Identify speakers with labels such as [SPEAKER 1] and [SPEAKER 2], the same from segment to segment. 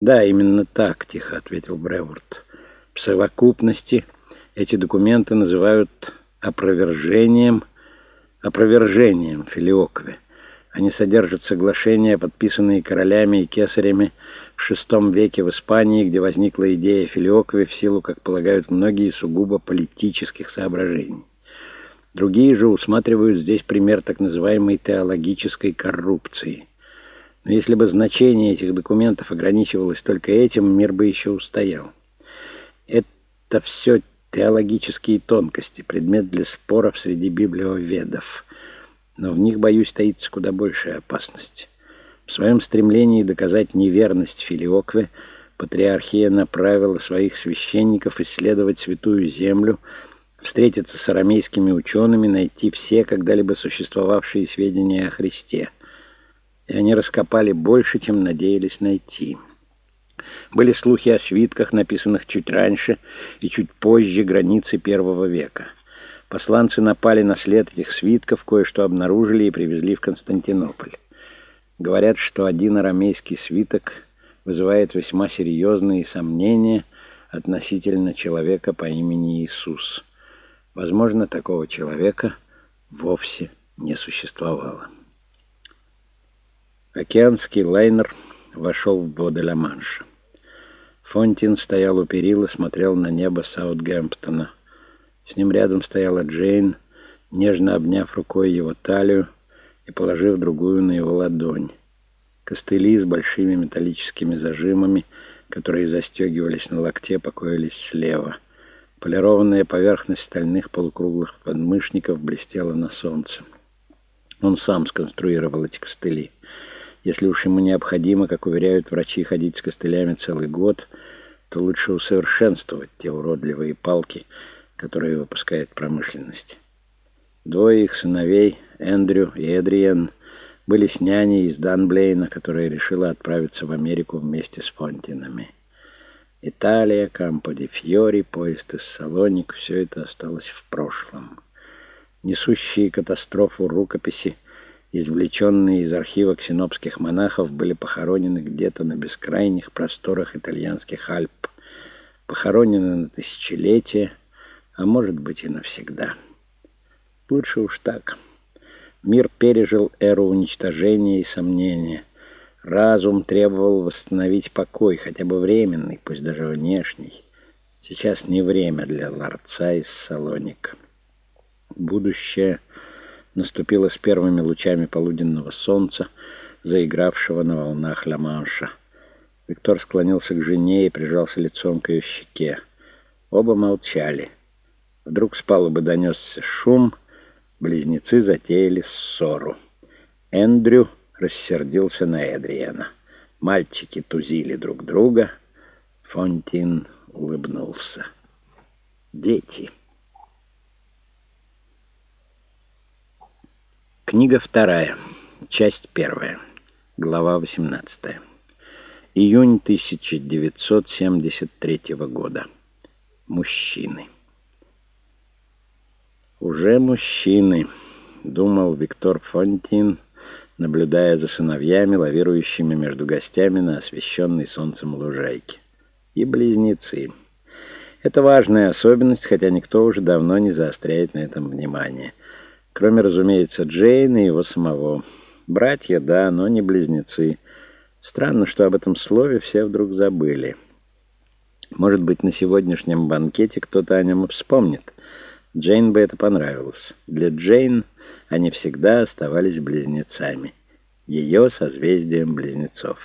[SPEAKER 1] «Да, именно так», — тихо ответил Бреворд. «В совокупности эти документы называют опровержением, опровержением Филиокве. Они содержат соглашения, подписанные королями и кесарями в VI веке в Испании, где возникла идея Филиокве в силу, как полагают многие, сугубо политических соображений. Другие же усматривают здесь пример так называемой теологической коррупции. Но если бы значение этих документов ограничивалось только этим, мир бы еще устоял. Это все теологические тонкости, предмет для споров среди библиоведов. Но в них, боюсь, таится куда большая опасность. В своем стремлении доказать неверность Филиокве патриархия направила своих священников исследовать Святую Землю, встретиться с арамейскими учеными, найти все когда-либо существовавшие сведения о Христе. Они раскопали больше, чем надеялись найти. Были слухи о свитках, написанных чуть раньше и чуть позже границы первого века. Посланцы напали на след этих свитков, кое-что обнаружили и привезли в Константинополь. Говорят, что один арамейский свиток вызывает весьма серьезные сомнения относительно человека по имени Иисус. Возможно, такого человека вовсе не существовало. Океанский лайнер вошел в воды Ла-Манша. Фонтин стоял у перил и смотрел на небо Саутгемптона. С ним рядом стояла Джейн, нежно обняв рукой его талию и положив другую на его ладонь. Костыли с большими металлическими зажимами, которые застегивались на локте, покоились слева — Полированная поверхность стальных полукруглых подмышников блестела на солнце. Он сам сконструировал эти костыли. Если уж ему необходимо, как уверяют врачи, ходить с костылями целый год, то лучше усовершенствовать те уродливые палки, которые выпускает промышленность. Двое их сыновей, Эндрю и Эдриен, были с няней из Данблейна, которая решила отправиться в Америку вместе с Фонтинами. Италия, Кампо де Фьори, поезд из Салоник — все это осталось в прошлом. Несущие катастрофу рукописи, извлеченные из архива ксенопских монахов, были похоронены где-то на бескрайних просторах итальянских Альп. Похоронены на тысячелетия, а может быть и навсегда. Лучше уж так. Мир пережил эру уничтожения и сомнения. Разум требовал восстановить покой, хотя бы временный, пусть даже внешний. Сейчас не время для ларца из Салоника. Будущее наступило с первыми лучами полуденного солнца, заигравшего на волнах Ла-Манша. Виктор склонился к жене и прижался лицом к ее щеке. Оба молчали. Вдруг с палубы донесся шум, близнецы затеяли ссору. Эндрю рассердился на Эдриена. Мальчики тузили друг друга. Фонтин улыбнулся. Дети. Книга вторая. Часть первая. Глава 18. Июнь 1973 года. Мужчины. «Уже мужчины», — думал Виктор Фонтин, — наблюдая за сыновьями, лавирующими между гостями на освещенной солнцем лужайке. И близнецы. Это важная особенность, хотя никто уже давно не заостряет на этом внимание. Кроме, разумеется, Джейна и его самого. Братья, да, но не близнецы. Странно, что об этом слове все вдруг забыли. Может быть, на сегодняшнем банкете кто-то о нем вспомнит. Джейн бы это понравилось. Для Джейн они всегда оставались близнецами. Ее созвездием близнецов.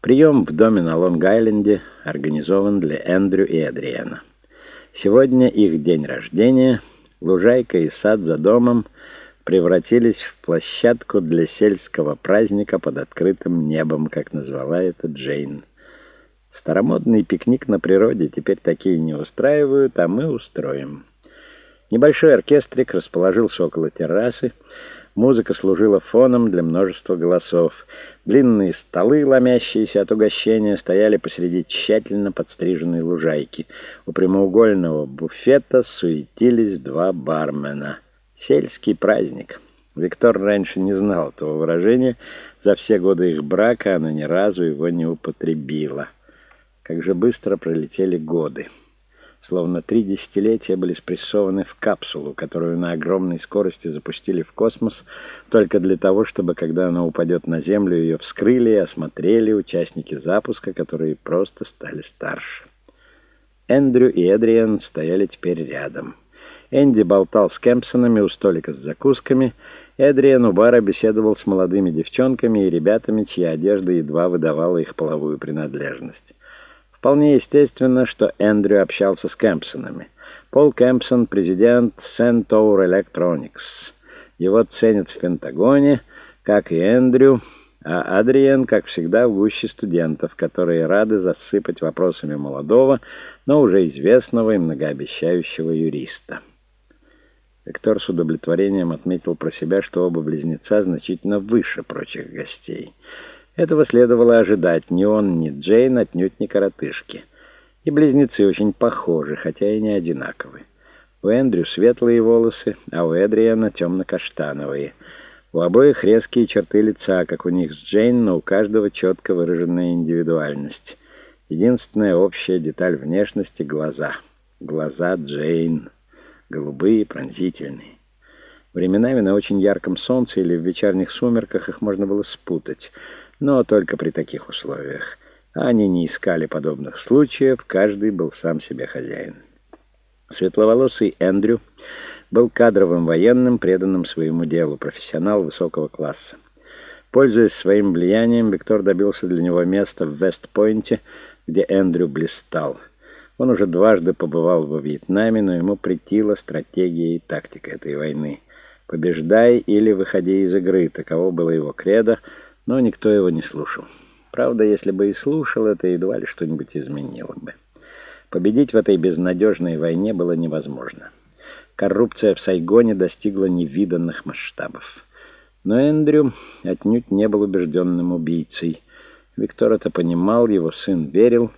[SPEAKER 1] Прием в доме на Лонг-Айленде организован для Эндрю и Адриана. Сегодня их день рождения. Лужайка и сад за домом превратились в площадку для сельского праздника под открытым небом, как назвала это Джейн. Старомодный пикник на природе теперь такие не устраивают, а мы устроим. Небольшой оркестрик расположился около террасы. Музыка служила фоном для множества голосов. Длинные столы, ломящиеся от угощения, стояли посреди тщательно подстриженной лужайки. У прямоугольного буфета суетились два бармена. Сельский праздник. Виктор раньше не знал этого выражения. За все годы их брака она ни разу его не употребила. Как же быстро пролетели годы. Словно три десятилетия были спрессованы в капсулу, которую на огромной скорости запустили в космос, только для того, чтобы, когда она упадет на Землю, ее вскрыли и осмотрели участники запуска, которые просто стали старше. Эндрю и Эдриан стояли теперь рядом. Энди болтал с Кемпсонами у столика с закусками, Эдриан у бара беседовал с молодыми девчонками и ребятами, чья одежда едва выдавала их половую принадлежность. Вполне естественно, что Эндрю общался с Кэмпсонами. Пол Кэмпсон — президент Centaur Electronics. Его ценят в Пентагоне, как и Эндрю, а Адриен, как всегда, в гуще студентов, которые рады засыпать вопросами молодого, но уже известного и многообещающего юриста. Виктор с удовлетворением отметил про себя, что оба близнеца значительно выше прочих гостей — этого следовало ожидать. Ни он, ни Джейн отнюдь не коротышки. И близнецы очень похожи, хотя и не одинаковы. У Эндрю светлые волосы, а у Эдриана темно-каштановые. У обоих резкие черты лица, как у них с Джейн, но у каждого четко выраженная индивидуальность. Единственная общая деталь внешности — глаза. Глаза Джейн. Голубые, пронзительные. Временами на очень ярком солнце или в вечерних сумерках их можно было спутать — но только при таких условиях. Они не искали подобных случаев, каждый был сам себе хозяин. Светловолосый Эндрю был кадровым военным, преданным своему делу, профессионал высокого класса. Пользуясь своим влиянием, Виктор добился для него места в Вестпойнте, где Эндрю блистал. Он уже дважды побывал во Вьетнаме, но ему претила стратегия и тактика этой войны. «Побеждай или выходи из игры» — таково было его кредо — но никто его не слушал. Правда, если бы и слушал, это едва ли что-нибудь изменило бы. Победить в этой безнадежной войне было невозможно. Коррупция в Сайгоне достигла невиданных масштабов. Но Эндрю отнюдь не был убежденным убийцей. Виктор это понимал, его сын верил,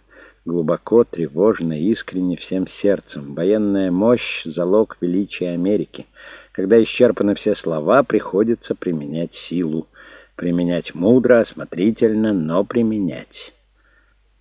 [SPEAKER 1] глубоко, тревожно, искренне, всем сердцем. Военная мощь — залог величия Америки. Когда исчерпаны все слова, приходится применять силу применять мудро, осмотрительно, но применять.